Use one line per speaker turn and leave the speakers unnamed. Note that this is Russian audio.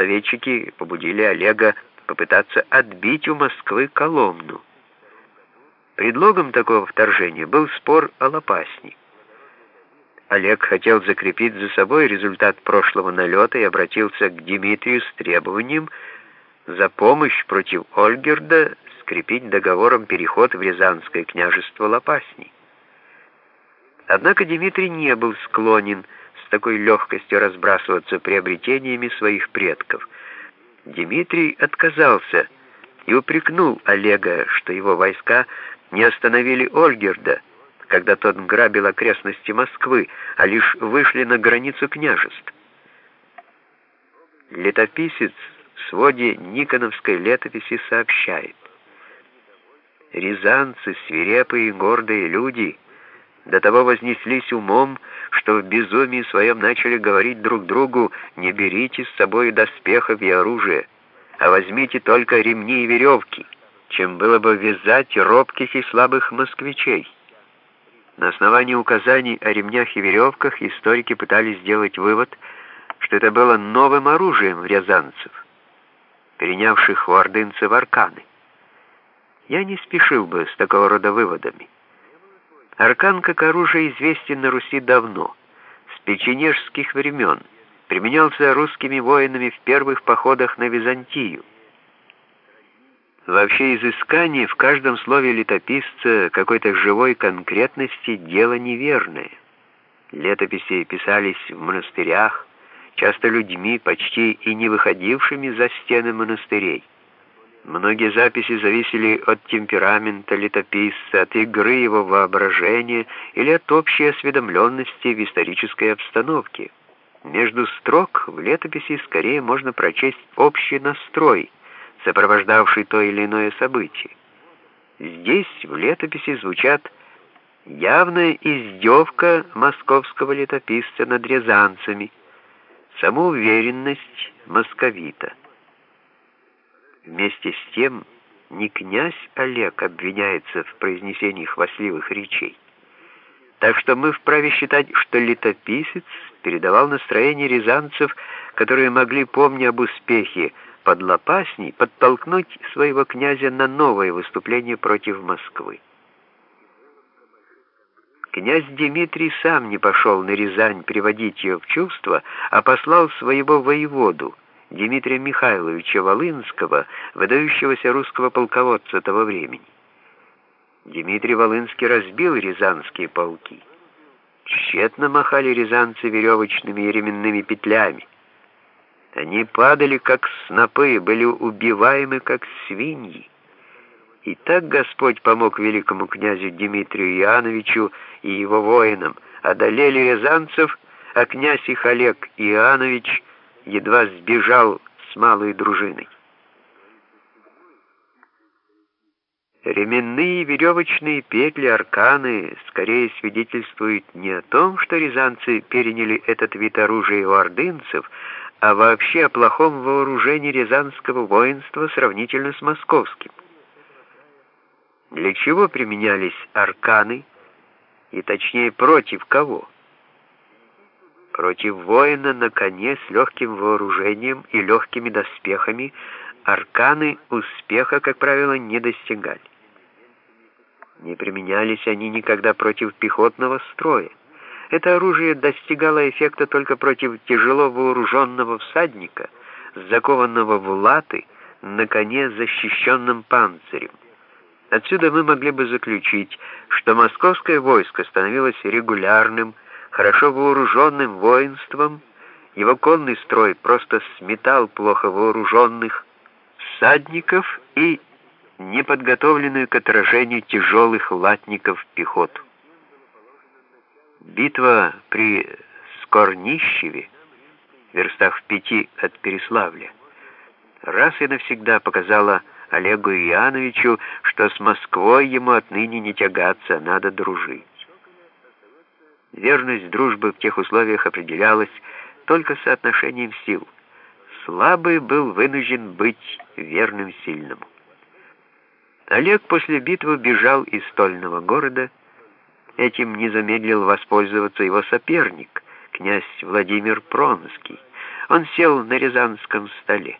советчики побудили Олега попытаться отбить у Москвы Коломну. Предлогом такого вторжения был спор о Лопасне. Олег хотел закрепить за собой результат прошлого налета и обратился к Дмитрию с требованием за помощь против Ольгерда скрепить договором переход в Рязанское княжество Лопасней. Однако Дмитрий не был склонен с такой легкостью разбрасываться приобретениями своих предков. Дмитрий отказался и упрекнул Олега, что его войска не остановили Ольгерда, когда тот грабил окрестности Москвы, а лишь вышли на границу княжеств. Летописец в своде Никоновской летописи сообщает, «Рязанцы, свирепые и гордые люди, до того вознеслись умом, что в безумии своем начали говорить друг другу, не берите с собой доспехов и оружия, а возьмите только ремни и веревки» чем было бы вязать робких и слабых москвичей. На основании указаний о ремнях и веревках историки пытались сделать вывод, что это было новым оружием рязанцев, перенявших у ордынцев арканы. Я не спешил бы с такого рода выводами. Аркан как оружие известен на Руси давно, с печенежских времен, применялся русскими воинами в первых походах на Византию. Вообще изыскание в каждом слове летописца какой-то живой конкретности – дело неверное. Летописи писались в монастырях, часто людьми, почти и не выходившими за стены монастырей. Многие записи зависели от темперамента летописца, от игры его воображения или от общей осведомленности в исторической обстановке. Между строк в летописи скорее можно прочесть общий настрой – сопровождавший то или иное событие. Здесь в летописи звучат явная издевка московского летописца над рязанцами, самоуверенность московита. Вместе с тем не князь Олег обвиняется в произнесении хвастливых речей. Так что мы вправе считать, что летописец передавал настроение рязанцев, которые могли, помня об успехе, под Лопасней подтолкнуть своего князя на новое выступление против Москвы. Князь Дмитрий сам не пошел на Рязань приводить ее в чувство, а послал своего воеводу, Дмитрия Михайловича Волынского, выдающегося русского полководца того времени. Дмитрий Волынский разбил рязанские полки. Тщетно махали рязанцы веревочными и ременными петлями. Они падали, как снопы, были убиваемы, как свиньи. И так Господь помог великому князю Дмитрию Иоанновичу и его воинам, одолели рязанцев, а князь их Олег Иоаннович едва сбежал с малой дружиной. Ременные веревочные петли, арканы скорее свидетельствуют не о том, что рязанцы переняли этот вид оружия у ордынцев, а вообще о плохом вооружении рязанского воинства сравнительно с московским. Для чего применялись арканы, и точнее против кого? Против воина на коне с легким вооружением и легкими доспехами арканы успеха, как правило, не достигали. Не применялись они никогда против пехотного строя. Это оружие достигало эффекта только против тяжело вооруженного всадника, закованного в латы, на коне защищенным панцирем. Отсюда мы могли бы заключить, что московское войско становилось регулярным, хорошо вооруженным воинством, его конный строй просто сметал плохо вооруженных всадников и неподготовленную к отражению тяжелых латников пехоту. Битва при Скорнищеве, верстах в пяти от Переславля, раз и навсегда показала Олегу Иоанновичу, что с Москвой ему отныне не тягаться, надо дружить. Верность дружбы в тех условиях определялась только соотношением сил. Слабый был вынужден быть верным сильному. Олег после битвы бежал из стольного города, Этим не замедлил воспользоваться его соперник, князь Владимир Пронский. Он сел на рязанском столе.